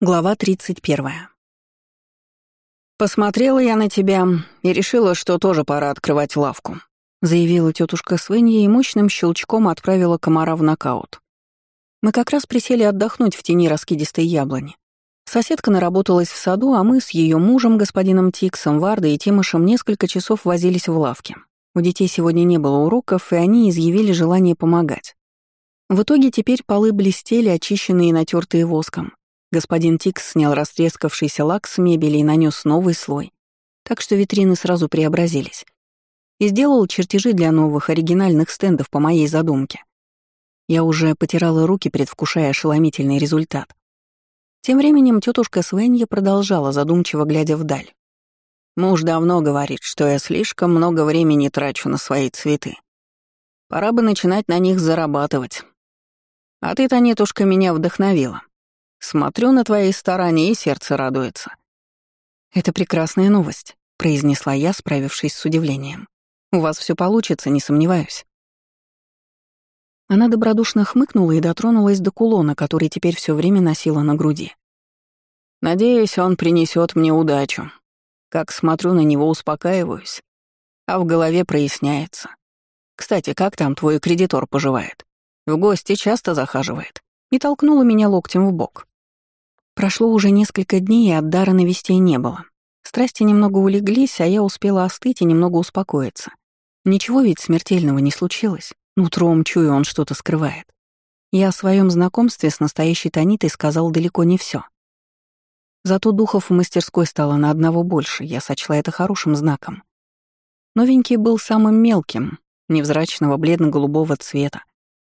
Глава 31. «Посмотрела я на тебя и решила, что тоже пора открывать лавку», заявила тетушка Свенья и мощным щелчком отправила комара в нокаут. Мы как раз присели отдохнуть в тени раскидистой яблони. Соседка наработалась в саду, а мы с ее мужем, господином Тиксом, Вардой и Тимошем несколько часов возились в лавке. У детей сегодня не было уроков, и они изъявили желание помогать. В итоге теперь полы блестели, очищенные и натертые воском. Господин Тикс снял растрескавшийся лак с мебели и нанес новый слой, так что витрины сразу преобразились. И сделал чертежи для новых оригинальных стендов по моей задумке. Я уже потирала руки, предвкушая ошеломительный результат. Тем временем тетушка Свенья продолжала, задумчиво глядя вдаль. Муж давно говорит, что я слишком много времени трачу на свои цветы. Пора бы начинать на них зарабатывать. А ты, Танетушка, меня вдохновила. Смотрю на твои старания, и сердце радуется». «Это прекрасная новость», — произнесла я, справившись с удивлением. «У вас все получится, не сомневаюсь». Она добродушно хмыкнула и дотронулась до кулона, который теперь все время носила на груди. «Надеюсь, он принесет мне удачу. Как смотрю на него, успокаиваюсь, а в голове проясняется. Кстати, как там твой кредитор поживает? В гости часто захаживает?» И толкнула меня локтем в бок. Прошло уже несколько дней, и от дара навестей не было. Страсти немного улеглись, а я успела остыть и немного успокоиться. Ничего ведь смертельного не случилось. Нутром чую, он что-то скрывает. Я о своем знакомстве с настоящей Танитой сказал далеко не все. Зато духов в мастерской стало на одного больше, я сочла это хорошим знаком. Новенький был самым мелким, невзрачного бледно-голубого цвета,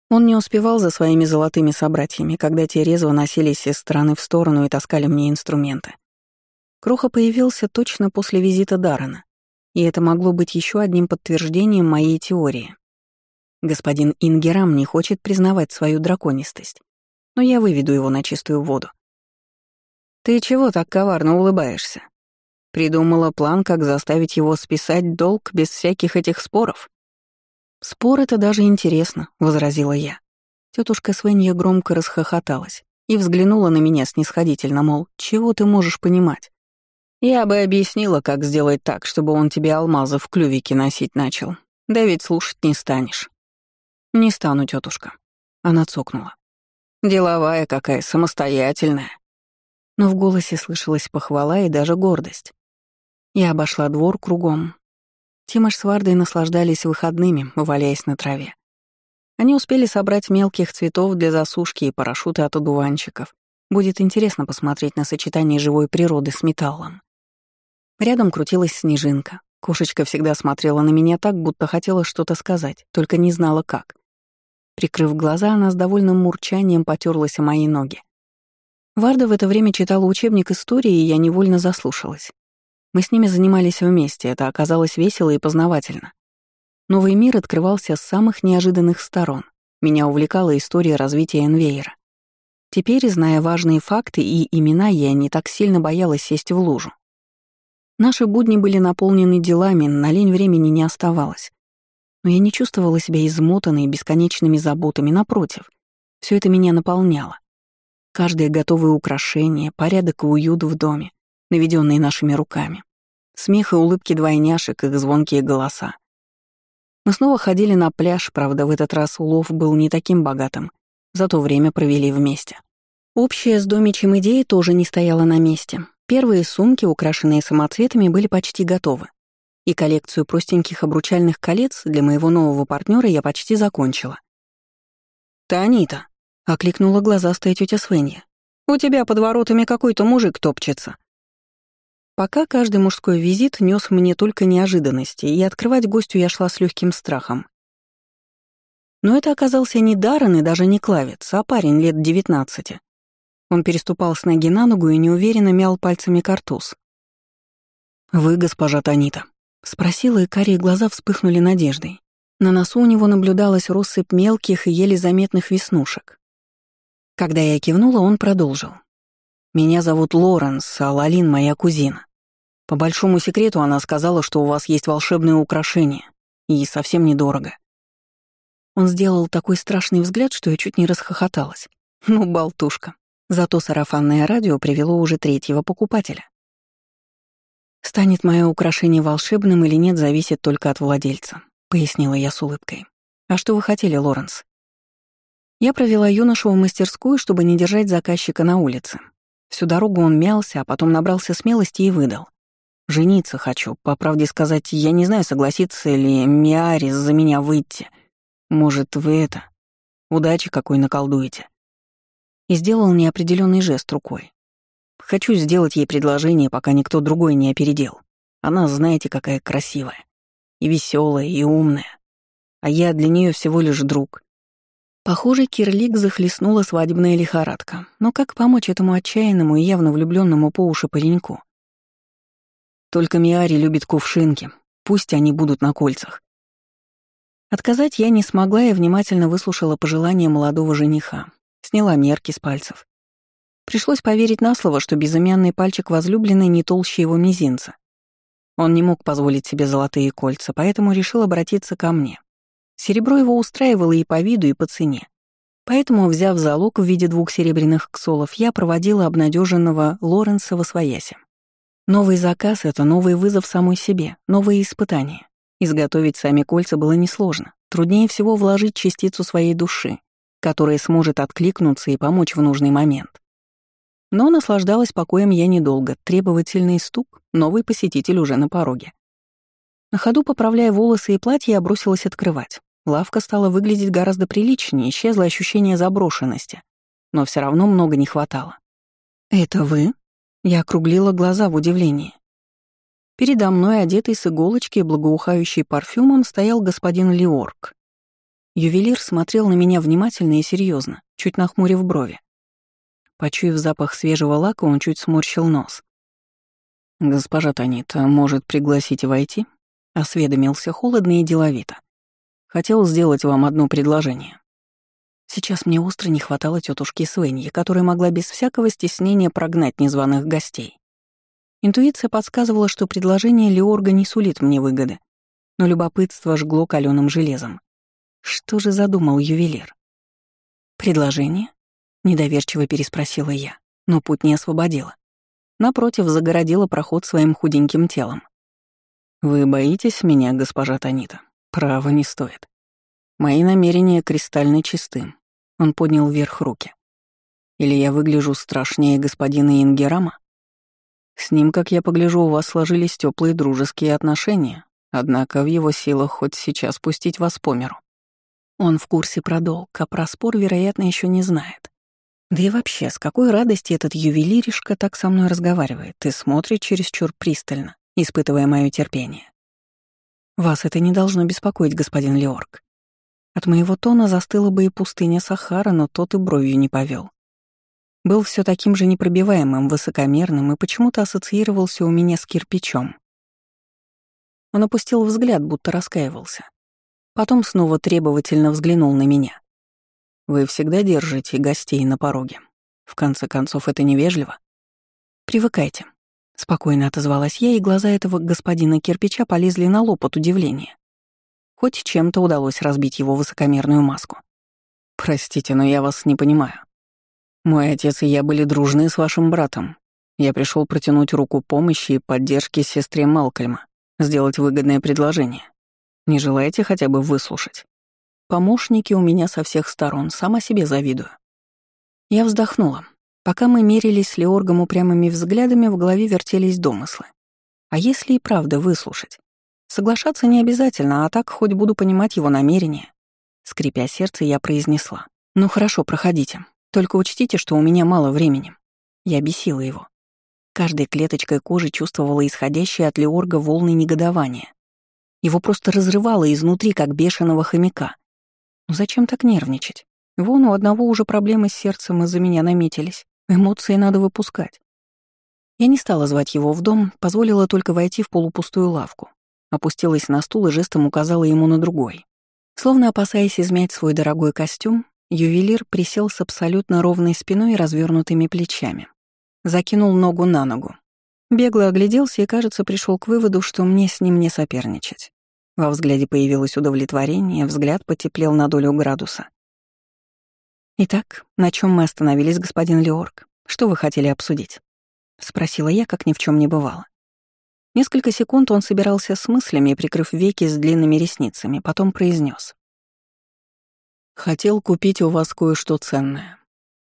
он не успевал за своими золотыми собратьями, когда те резво носились из стороны в сторону и таскали мне инструменты. Кроха появился точно после визита Даррена, и это могло быть еще одним подтверждением моей теории. Господин Ингерам не хочет признавать свою драконистость, но я выведу его на чистую воду. «Ты чего так коварно улыбаешься? Придумала план, как заставить его списать долг без всяких этих споров?» «Спор — это даже интересно», — возразила я. Тетушка Свенья громко расхохоталась и взглянула на меня снисходительно, мол, чего ты можешь понимать? Я бы объяснила, как сделать так, чтобы он тебе алмазы в клювике носить начал. Да ведь слушать не станешь. Не стану, тетушка. Она цокнула. Деловая какая, самостоятельная. Но в голосе слышалась похвала и даже гордость. Я обошла двор кругом, Тимош с Вардой наслаждались выходными, валяясь на траве. Они успели собрать мелких цветов для засушки и парашюты от одуванчиков. Будет интересно посмотреть на сочетание живой природы с металлом. Рядом крутилась снежинка. Кошечка всегда смотрела на меня так, будто хотела что-то сказать, только не знала как. Прикрыв глаза, она с довольным мурчанием потерлась о мои ноги. Варда в это время читала учебник истории, и я невольно заслушалась. Мы с ними занимались вместе, это оказалось весело и познавательно. Новый мир открывался с самых неожиданных сторон. Меня увлекала история развития Энвейера. Теперь, зная важные факты и имена, я не так сильно боялась сесть в лужу. Наши будни были наполнены делами, на лень времени не оставалось. Но я не чувствовала себя измотанной бесконечными заботами, напротив. Все это меня наполняло. Каждое готовое украшение, порядок и уют в доме, наведенные нашими руками. Смех и улыбки двойняшек, их звонкие голоса. Мы снова ходили на пляж, правда, в этот раз улов был не таким богатым, зато время провели вместе. Общая с Домичем идея тоже не стояла на месте. Первые сумки, украшенные самоцветами, были почти готовы. И коллекцию простеньких обручальных колец для моего нового партнера я почти закончила. «Танита», — окликнула глазастая тетя Свенья, — «у тебя под воротами какой-то мужик топчется». Пока каждый мужской визит нес мне только неожиданности, и открывать гостю я шла с легким страхом. Но это оказался не Даррен и даже не Клавец, а парень лет девятнадцати. Он переступал с ноги на ногу и неуверенно мял пальцами картуз. «Вы, госпожа Танита?» — спросила, и карие глаза вспыхнули надеждой. На носу у него наблюдалась россыпь мелких и еле заметных веснушек. Когда я кивнула, он продолжил. Меня зовут Лоренс, а Лалин — моя кузина. По большому секрету она сказала, что у вас есть волшебное украшение, и совсем недорого. Он сделал такой страшный взгляд, что я чуть не расхохоталась. Ну, болтушка. Зато сарафанное радио привело уже третьего покупателя. «Станет мое украшение волшебным или нет, зависит только от владельца», — пояснила я с улыбкой. «А что вы хотели, Лоренс?» Я провела юношу в мастерскую, чтобы не держать заказчика на улице. Всю дорогу он мялся, а потом набрался смелости и выдал. «Жениться хочу. По правде сказать, я не знаю, согласится ли Миарис за меня выйти. Может, вы это... Удачи какой наколдуете?» И сделал неопределенный жест рукой. Хочу сделать ей предложение, пока никто другой не опередил. Она, знаете, какая красивая. И веселая, и умная. А я для нее всего лишь друг. Похоже, Кирлик захлестнула свадебная лихорадка. Но как помочь этому отчаянному и явно влюбленному по уши пареньку? Только Миари любит кувшинки. Пусть они будут на кольцах. Отказать я не смогла и внимательно выслушала пожелания молодого жениха. Сняла мерки с пальцев. Пришлось поверить на слово, что безымянный пальчик возлюбленный не толще его мизинца. Он не мог позволить себе золотые кольца, поэтому решил обратиться ко мне. Серебро его устраивало и по виду, и по цене. Поэтому, взяв залог в виде двух серебряных ксолов, я проводила обнадеженного Лоренса во своясе. Новый заказ — это новый вызов самой себе, новые испытания. Изготовить сами кольца было несложно. Труднее всего вложить частицу своей души, которая сможет откликнуться и помочь в нужный момент. Но наслаждалась покоем я недолго. Требовательный стук, новый посетитель уже на пороге. На ходу, поправляя волосы и платье, я бросилась открывать. Лавка стала выглядеть гораздо приличнее, исчезло ощущение заброшенности. Но все равно много не хватало. «Это вы?» Я округлила глаза в удивлении. Передо мной, одетый с иголочки и благоухающий парфюмом, стоял господин Леорг. Ювелир смотрел на меня внимательно и серьезно, чуть нахмурив брови. Почуяв запах свежего лака, он чуть сморщил нос. «Госпожа Танита, может, пригласить войти?» — осведомился холодно и деловито. «Хотел сделать вам одно предложение». Сейчас мне остро не хватало тетушки Свеньи, которая могла без всякого стеснения прогнать незваных гостей. Интуиция подсказывала, что предложение Леорга не сулит мне выгоды, но любопытство жгло каленым железом. Что же задумал ювелир? «Предложение?» Недоверчиво переспросила я, но путь не освободила. Напротив, загородила проход своим худеньким телом. «Вы боитесь меня, госпожа Танита? Право не стоит. Мои намерения кристально чисты». Он поднял вверх руки. «Или я выгляжу страшнее господина Ингерама? С ним, как я погляжу, у вас сложились теплые дружеские отношения, однако в его силах хоть сейчас пустить вас по миру». Он в курсе про долг, а про спор, вероятно, еще не знает. Да и вообще, с какой радости этот ювелиришка так со мной разговаривает и смотрит чересчур пристально, испытывая мое терпение. Вас это не должно беспокоить, господин Леорг. От моего тона застыла бы и пустыня Сахара, но тот и бровью не повел. Был все таким же непробиваемым, высокомерным и почему-то ассоциировался у меня с кирпичом. Он опустил взгляд, будто раскаивался. Потом снова требовательно взглянул на меня. Вы всегда держите гостей на пороге. В конце концов, это невежливо. Привыкайте. Спокойно отозвалась я, и глаза этого господина кирпича полезли на лоб от удивления. Хоть чем-то удалось разбить его высокомерную маску. Простите, но я вас не понимаю. Мой отец и я были дружны с вашим братом. Я пришел протянуть руку помощи и поддержки сестре Малкольма, сделать выгодное предложение. Не желаете хотя бы выслушать? Помощники у меня со всех сторон, сама себе завидую. Я вздохнула. Пока мы мерились с Леоргом упрямыми взглядами, в голове вертелись домыслы. А если и правда выслушать? Соглашаться не обязательно, а так хоть буду понимать его намерения. Скрипя сердце, я произнесла. «Ну хорошо, проходите. Только учтите, что у меня мало времени». Я бесила его. Каждой клеточкой кожи чувствовала исходящие от Леорга волны негодования. Его просто разрывало изнутри, как бешеного хомяка. Ну зачем так нервничать? Вон у одного уже проблемы с сердцем из-за меня наметились. Эмоции надо выпускать. Я не стала звать его в дом, позволила только войти в полупустую лавку. Опустилась на стул и жестом указала ему на другой. Словно опасаясь измять свой дорогой костюм, ювелир присел с абсолютно ровной спиной и развернутыми плечами. Закинул ногу на ногу. Бегло огляделся и, кажется, пришел к выводу, что мне с ним не соперничать. Во взгляде появилось удовлетворение, взгляд потеплел на долю градуса. «Итак, на чем мы остановились, господин Леорг? Что вы хотели обсудить?» — спросила я, как ни в чем не бывало. Несколько секунд он собирался с мыслями, прикрыв веки с длинными ресницами, потом произнес: «Хотел купить у вас кое-что ценное.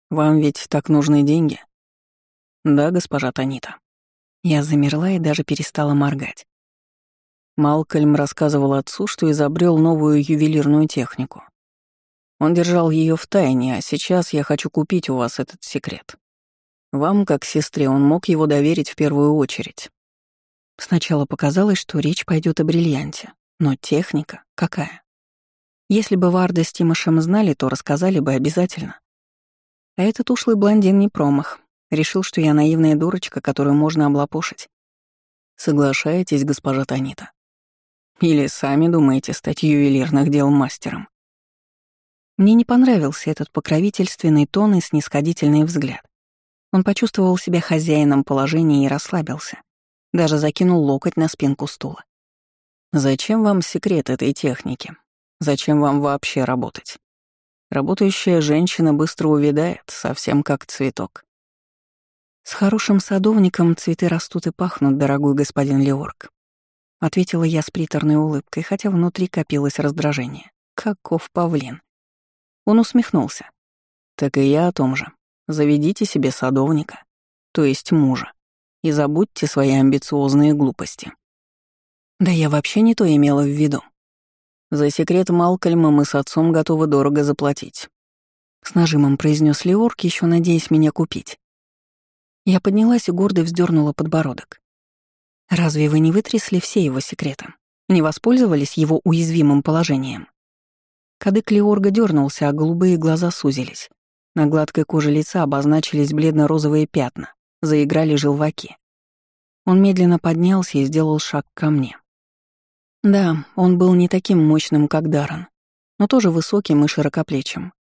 Вам ведь так нужны деньги?» «Да, госпожа Танита». Я замерла и даже перестала моргать. Малкольм рассказывал отцу, что изобрел новую ювелирную технику. Он держал ее в тайне, а сейчас я хочу купить у вас этот секрет. Вам, как сестре, он мог его доверить в первую очередь. Сначала показалось, что речь пойдет о бриллианте, но техника какая? Если бы Варда с Тимошем знали, то рассказали бы обязательно. А этот ушлый блондин не промах. Решил, что я наивная дурочка, которую можно облапошить. Соглашаетесь, госпожа Танита? Или сами думаете стать ювелирных дел мастером? Мне не понравился этот покровительственный тон и снисходительный взгляд. Он почувствовал себя хозяином положения и расслабился. Даже закинул локоть на спинку стула. «Зачем вам секрет этой техники? Зачем вам вообще работать? Работающая женщина быстро увядает, совсем как цветок. С хорошим садовником цветы растут и пахнут, дорогой господин Леорг. — ответила я с приторной улыбкой, хотя внутри копилось раздражение. Каков павлин. Он усмехнулся. «Так и я о том же. Заведите себе садовника, то есть мужа, и забудьте свои амбициозные глупости». Да я вообще не то имела в виду. За секрет Малкольма мы с отцом готовы дорого заплатить. С нажимом произнес Леорк, еще надеясь меня купить. Я поднялась и гордо вздернула подбородок. Разве вы не вытрясли все его секреты? Не воспользовались его уязвимым положением? Кадык Леорга дернулся, а голубые глаза сузились. На гладкой коже лица обозначились бледно-розовые пятна, заиграли желваки. Он медленно поднялся и сделал шаг ко мне. Да, он был не таким мощным, как Даррен, но тоже высоким и широкоплечим.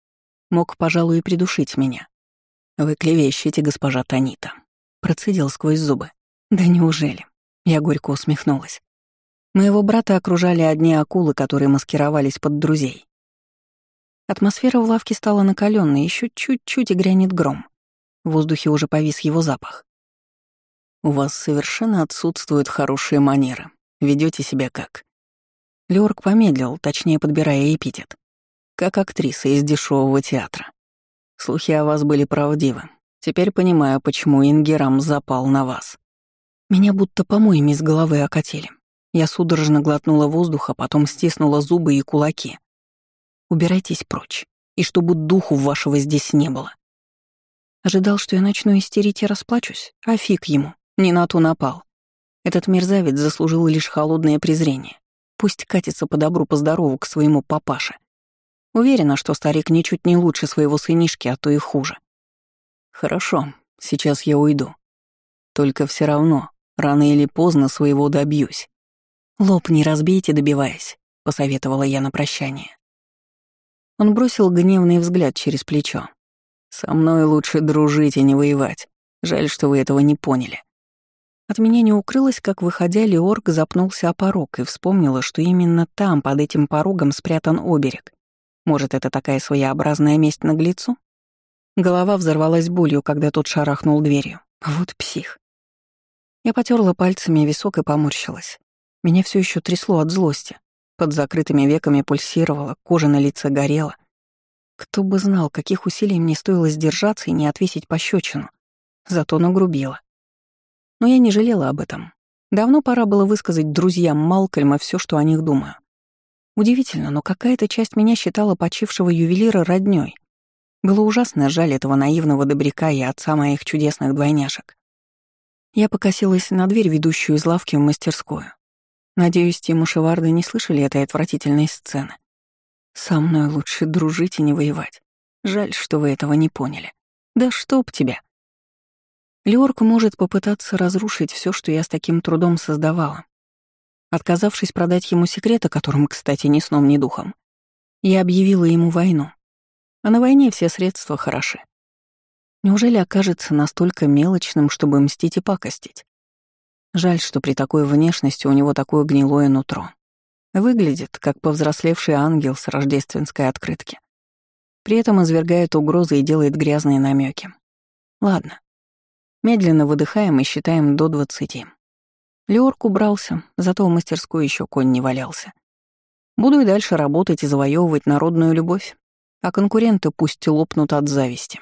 Мог, пожалуй, и придушить меня. «Вы клевещете, госпожа Танита», — процедил сквозь зубы. «Да неужели?» Я горько усмехнулась. Моего брата окружали одни акулы, которые маскировались под друзей. Атмосфера в лавке стала накаленной, еще чуть-чуть и грянет гром. В воздухе уже повис его запах. «У вас совершенно отсутствуют хорошие манеры. Ведете себя как...» Леорг помедлил, точнее подбирая эпитет. «Как актриса из дешевого театра. Слухи о вас были правдивы. Теперь понимаю, почему Ингерам запал на вас. Меня будто помоями с головы окатили. Я судорожно глотнула воздуха, потом стиснула зубы и кулаки. «Убирайтесь прочь, и чтобы духу вашего здесь не было». Ожидал, что я начну истерить и расплачусь, а фиг ему, не на ту напал. Этот мерзавец заслужил лишь холодное презрение. Пусть катится по добру, по здорову к своему папаше. Уверена, что старик ничуть не лучше своего сынишки, а то и хуже. Хорошо, сейчас я уйду. Только все равно Рано или поздно своего добьюсь. Лоб не разбейте, добиваясь, посоветовала я на прощание. Он бросил гневный взгляд через плечо. «Со мной лучше дружить и не воевать. Жаль, что вы этого не поняли». От меня не укрылось, как, выходя, Леорг запнулся о порог и вспомнила, что именно там, под этим порогом, спрятан оберег. Может, это такая своеобразная месть наглецу? Голова взорвалась болью, когда тот шарахнул дверью. Вот псих. Я потерла пальцами висок и поморщилась. Меня все еще трясло от злости. Под закрытыми веками пульсировала, кожа на лице горела. Кто бы знал, каких усилий мне стоило сдержаться и не отвесить пощечину. Зато нагрубила. Но я не жалела об этом. Давно пора было высказать друзьям Малкольма все, что о них думаю. Удивительно, но какая-то часть меня считала почившего ювелира роднёй. Было ужасно жаль этого наивного добряка и отца моих чудесных двойняшек. Я покосилась на дверь, ведущую из лавки в мастерскую. Надеюсь, Тимуш и не слышали этой отвратительной сцены. Со мной лучше дружить и не воевать. Жаль, что вы этого не поняли. Да чтоб тебя. Леорк может попытаться разрушить все, что я с таким трудом создавала. Отказавшись продать ему секрет, о котором, кстати, ни сном, ни духом, я объявила ему войну. А на войне все средства хороши. Неужели окажется настолько мелочным, чтобы мстить и пакостить? Жаль, что при такой внешности у него такое гнилое нутро. Выглядит, как повзрослевший ангел с рождественской открытки. При этом извергает угрозы и делает грязные намеки. Ладно. Медленно выдыхаем и считаем до двадцати. Леорк убрался, зато в мастерской еще конь не валялся. Буду и дальше работать и завоевывать народную любовь, а конкуренты пусть лопнут от зависти.